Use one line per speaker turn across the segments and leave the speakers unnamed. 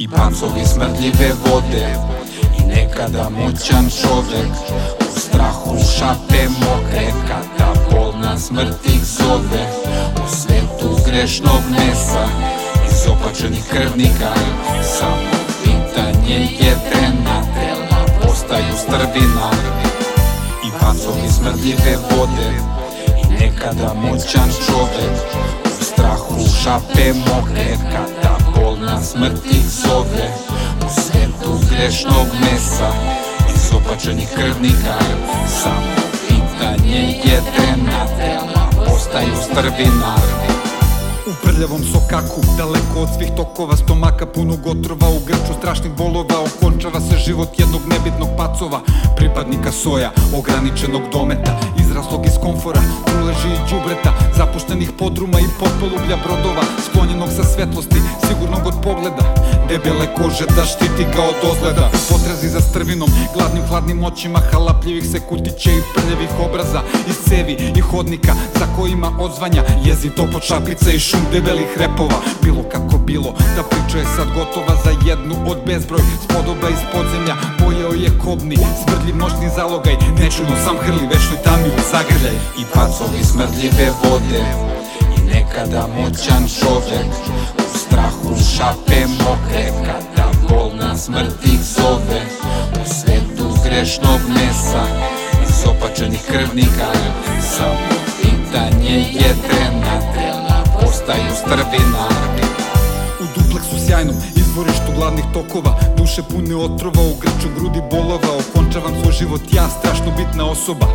I pacovi smrdljive vode. I nekada moćan čovek U strahu šape mokre Kada bolna smrt ih zove. U svetu grešnog mesa Izopačenih krvnika. Samo pitanje je vremena Tela postaju strvina I pacovi smrdljive vode. I nekada moćan čovek U strahu šape mokre Kada bolna smrt ih zove U svetu grešnog mesa Izopačenih krvnika. Samo pitanje je Tela postaju strvina
U prljavom sokaku, daleko od svih tokova Stomaka punog otrova, u grču strašnih bolova Okončava se život jednog nebitnog pacova Pripadnika soja, ograničenog dometa Izraslog iz komfora, uleži i džubreta Zapuštenih podruma i potpolublja brodova Sklonjenog sa svetlosti, sigurnog od pogleda Debele kože da štiti ga od ozgleda U potrazi za strvinom, gladnim hladnim očima Halapljivih se kutića i prljavih obraza. Iz cevi i hodnika za kojima odzvanja Jezi topot šapica i šum debelih repova. Bilo kako bilo, da priča je sad gotova Za jednu od bezbroj. Spodoba iz podzemlja Pojeo je kobni, smrdljiv noćni zalogaj. Nečuno sam hrli, večnoj tami u zagrljaj.
I pacovi smrdljive vode I nekada moćan čovek U strahu šape mokre Kada bolna smrt ih zove. U svetu grešnog mesa Izopačenih krvnika. Samo pitanje je vremena Tela postaju strvina
U dupleksu sjajnom, izvorištu gladnih tokova Duše pune otrova, u grču grudi bolova Okončavam svoj život, ja strašno bitna osoba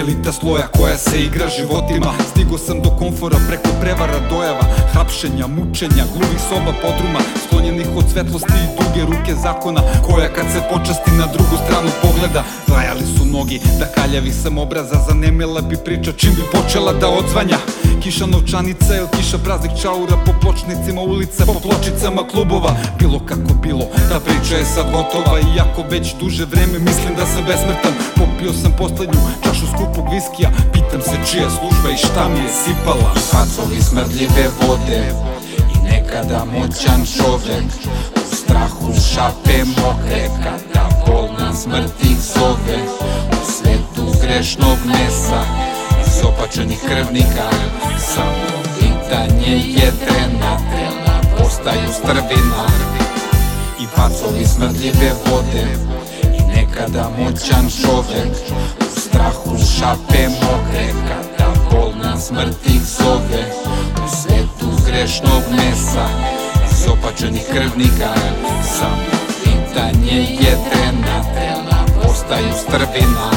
Elita sloja koja se igra životima. Stigo sam do komfora preko prevara dojava Hapšenja, mučenja, gluvih soba podruma Sklonjenih od svetlosti i duge ruke zakona Koja kad se počasti na drugu stranu pogleda Vajali su nogi, da kaljavi sam obraza Zanemela bi priča čim bi počela da odzvanja Kiša novčanica ili kiša praznih čaura Po pločnicima ulica, po pločicama klubova. Bilo kako bilo, ta priča je sad gotova. Iako već duže vreme mislim da sam besmrtan Popio sam poslednju čašu skupog viskija. Pitam se čija služba i šta mi je sipala.
I pacovi smrdljive vode I nekada moćan čovek. U strahu šape mokre Kada bolna smrt ih zove. U svetu grešnog mesa Izopačenih krvnika. Samo pitanje je vremena Tela postaju strvina. I pacovi smrdljive vode I nekada moćan čovek. U strahu šape mokre Kada bolna smrt ih zove. U svetu grešnog mesa Izopačenih krvnika. Samo pitanje je vremena Tela postaju strvina